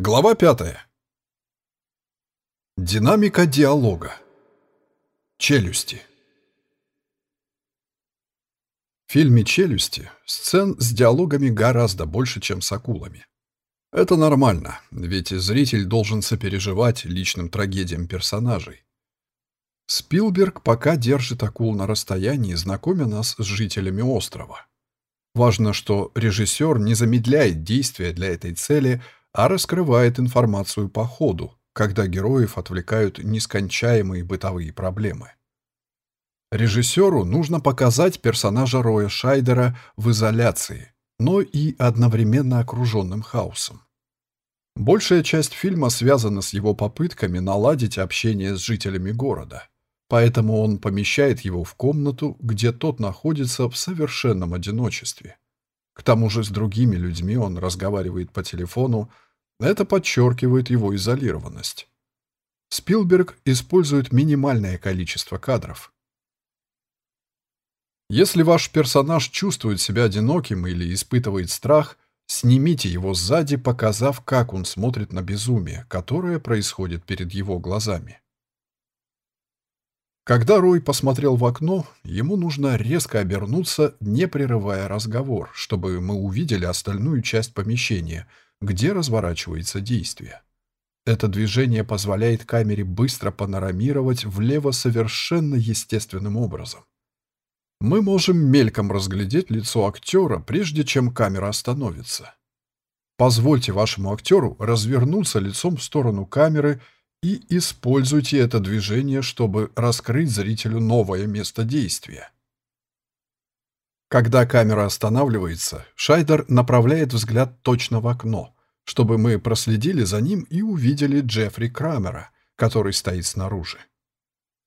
Глава пятая. Динамика диалога. Челюсти. В фильме «Челюсти» сцен с диалогами гораздо больше, чем с акулами. Это нормально, ведь зритель должен сопереживать личным трагедиям персонажей. Спилберг пока держит акул на расстоянии, знакомя нас с жителями острова. Важно, что режиссер не замедляет действия для этой цели – а раскрывает информацию по ходу, когда героев отвлекают нескончаемые бытовые проблемы. Режиссеру нужно показать персонажа Роя Шайдера в изоляции, но и одновременно окруженным хаосом. Большая часть фильма связана с его попытками наладить общение с жителями города, поэтому он помещает его в комнату, где тот находится в совершенном одиночестве. К тому же с другими людьми он разговаривает по телефону, это подчеркивает его изолированность. Спилберг использует минимальное количество кадров. Если ваш персонаж чувствует себя одиноким или испытывает страх, снимите его сзади, показав, как он смотрит на безумие, которое происходит перед его глазами. Когда Рой посмотрел в окно, ему нужно резко обернуться, не прерывая разговор, чтобы мы увидели остальную часть помещения – где разворачивается действие. Это движение позволяет камере быстро панорамировать влево совершенно естественным образом. Мы можем мельком разглядеть лицо актера, прежде чем камера остановится. Позвольте вашему актеру развернуться лицом в сторону камеры и используйте это движение, чтобы раскрыть зрителю новое место действия. Когда камера останавливается, Шайдер направляет взгляд точно в окно, чтобы мы проследили за ним и увидели Джеффри Крамера, который стоит снаружи.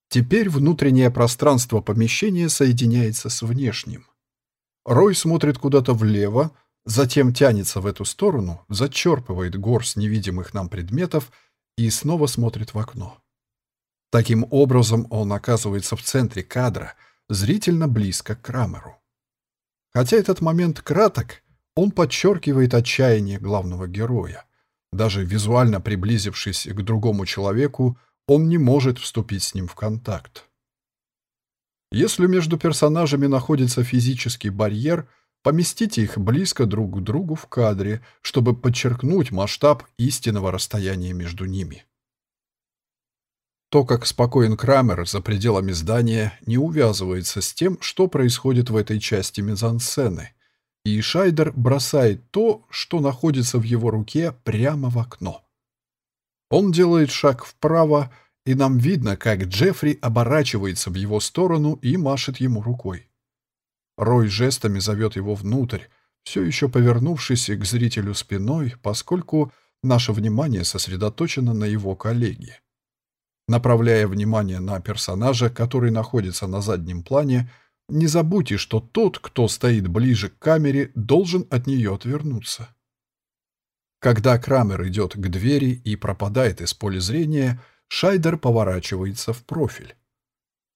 Теперь внутреннее пространство помещения соединяется с внешним. Рой смотрит куда-то влево, затем тянется в эту сторону, зачерпывает горсть невидимых нам предметов и снова смотрит в окно. Таким образом он оказывается в центре кадра, зрительно близко к Крамеру. Хотя этот момент краток, он подчеркивает отчаяние главного героя. Даже визуально приблизившись к другому человеку, он не может вступить с ним в контакт. Если между персонажами находится физический барьер, поместите их близко друг к другу в кадре, чтобы подчеркнуть масштаб истинного расстояния между ними. То, как спокоен Крамер за пределами здания, не увязывается с тем, что происходит в этой части мизансцены. И Шайдер бросает то, что находится в его руке, прямо в окно. Он делает шаг вправо, и нам видно, как Джеффри оборачивается в его сторону и машет ему рукой. Рой жестами зовет его внутрь, все еще повернувшись к зрителю спиной, поскольку наше внимание сосредоточено на его коллеге. Направляя внимание на персонажа, который находится на заднем плане, не забудьте, что тот, кто стоит ближе к камере, должен от нее отвернуться. Когда Крамер идет к двери и пропадает из поля зрения, Шайдер поворачивается в профиль.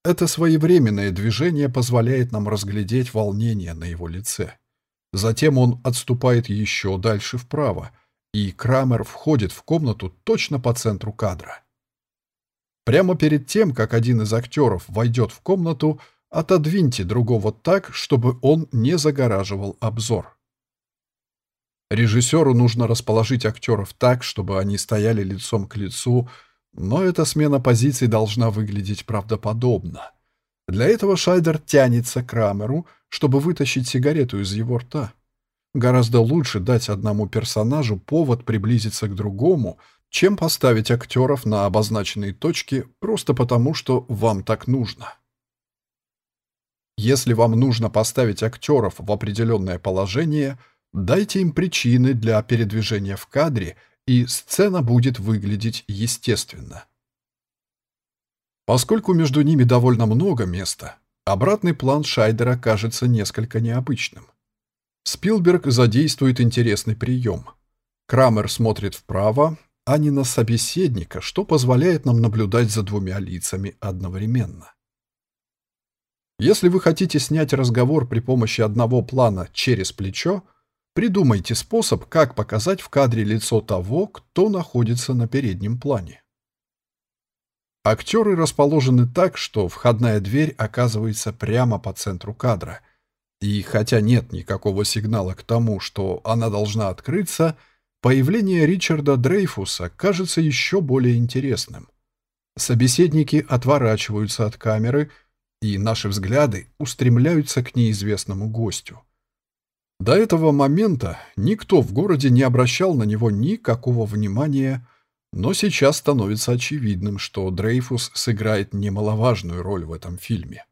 Это своевременное движение позволяет нам разглядеть волнение на его лице. Затем он отступает еще дальше вправо, и Крамер входит в комнату точно по центру кадра. Прямо перед тем, как один из актеров войдет в комнату, отодвиньте другого так, чтобы он не загораживал обзор. Режиссеру нужно расположить актеров так, чтобы они стояли лицом к лицу, но эта смена позиций должна выглядеть правдоподобно. Для этого Шайдер тянется к Крамеру, чтобы вытащить сигарету из его рта. Гораздо лучше дать одному персонажу повод приблизиться к другому — чем поставить актеров на обозначенные точки просто потому, что вам так нужно. Если вам нужно поставить актеров в определенное положение, дайте им причины для передвижения в кадре, и сцена будет выглядеть естественно. Поскольку между ними довольно много места, обратный план Шайдера кажется несколько необычным. Спилберг задействует интересный прием. Крамер смотрит вправо, а не на собеседника, что позволяет нам наблюдать за двумя лицами одновременно. Если вы хотите снять разговор при помощи одного плана через плечо, Придумайте способ, как показать в кадре лицо того, кто находится на переднем плане. Актеры расположены так, что входная дверь оказывается прямо по центру кадра. И хотя нет никакого сигнала к тому, что она должна открыться, появление Ричарда Дрейфуса кажется еще более интересным. Собеседники отворачиваются от камеры, и наши взгляды устремляются к неизвестному гостю. До этого момента никто в городе не обращал на него никакого внимания, но сейчас становится очевидным, что Дрейфус сыграет немаловажную роль в этом фильме.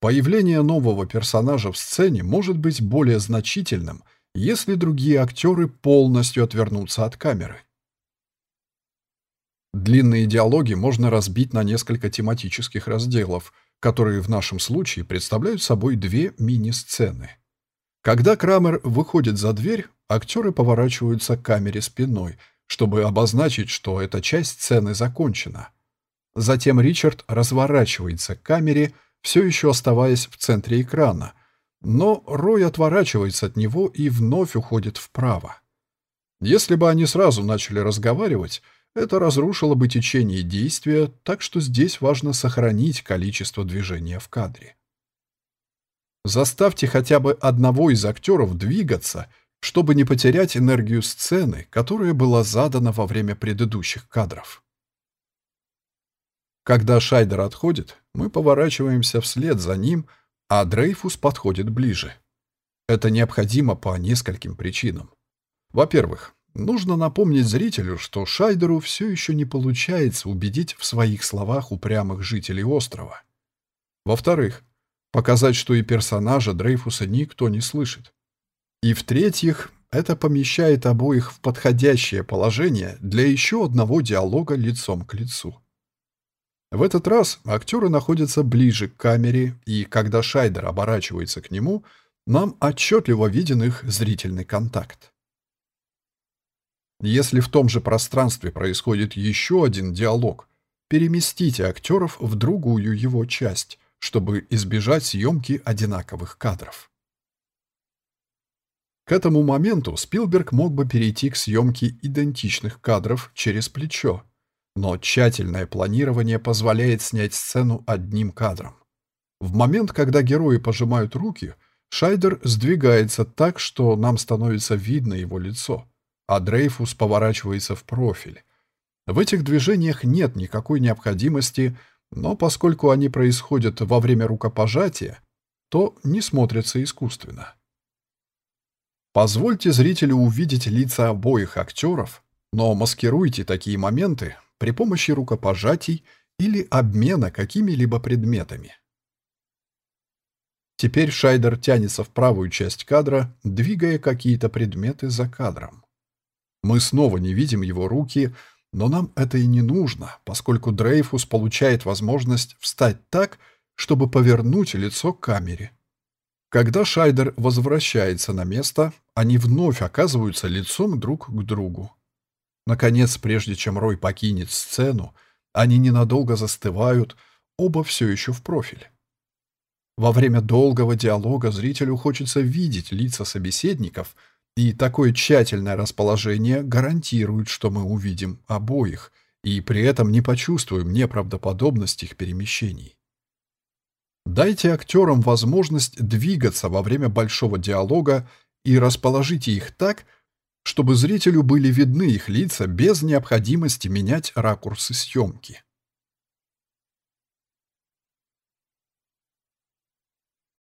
Появление нового персонажа в сцене может быть более значительным, если другие актеры полностью отвернутся от камеры. Длинные диалоги можно разбить на несколько тематических разделов, которые в нашем случае представляют собой две мини-сцены. Когда Крамер выходит за дверь, актеры поворачиваются к камере спиной, чтобы обозначить, что эта часть сцены закончена. Затем Ричард разворачивается к камере, все еще оставаясь в центре экрана, но Рой отворачивается от него и вновь уходит вправо. Если бы они сразу начали разговаривать, это разрушило бы течение действия, так что здесь важно сохранить количество движения в кадре. Заставьте хотя бы одного из актеров двигаться, чтобы не потерять энергию сцены, которая была задана во время предыдущих кадров. Когда Шайдер отходит, мы поворачиваемся вслед за ним, а Дрейфус подходит ближе. Это необходимо по нескольким причинам. Во-первых, Нужно напомнить зрителю, что Шайдеру все еще не получается убедить в своих словах упрямых жителей острова. Во-вторых, показать, что и персонажа Дрейфуса никто не слышит. И в-третьих, это помещает обоих в подходящее положение для еще одного диалога лицом к лицу. В этот раз актеры находятся ближе к камере, и когда Шайдер оборачивается к нему, нам отчетливо виден их зрительный контакт. Если в том же пространстве происходит еще один диалог, переместите актеров в другую его часть, чтобы избежать съемки одинаковых кадров. К этому моменту Спилберг мог бы перейти к съемке идентичных кадров через плечо, но тщательное планирование позволяет снять сцену одним кадром. В момент, когда герои пожимают руки, Шайдер сдвигается так, что нам становится видно его лицо а Дрейфус поворачивается в профиль. В этих движениях нет никакой необходимости, но поскольку они происходят во время рукопожатия, то не смотрятся искусственно. Позвольте зрителю увидеть лица обоих актеров, но маскируйте такие моменты при помощи рукопожатий или обмена какими-либо предметами. Теперь Шайдер тянется в правую часть кадра, двигая какие-то предметы за кадром. Мы снова не видим его руки, но нам это и не нужно, поскольку Дрейфус получает возможность встать так, чтобы повернуть лицо к камере. Когда Шайдер возвращается на место, они вновь оказываются лицом друг к другу. Наконец, прежде чем Рой покинет сцену, они ненадолго застывают, оба все еще в профиль. Во время долгого диалога зрителю хочется видеть лица собеседников – и такое тщательное расположение гарантирует, что мы увидим обоих, и при этом не почувствуем неправдоподобность их перемещений. Дайте актерам возможность двигаться во время большого диалога и расположите их так, чтобы зрителю были видны их лица без необходимости менять ракурсы съемки.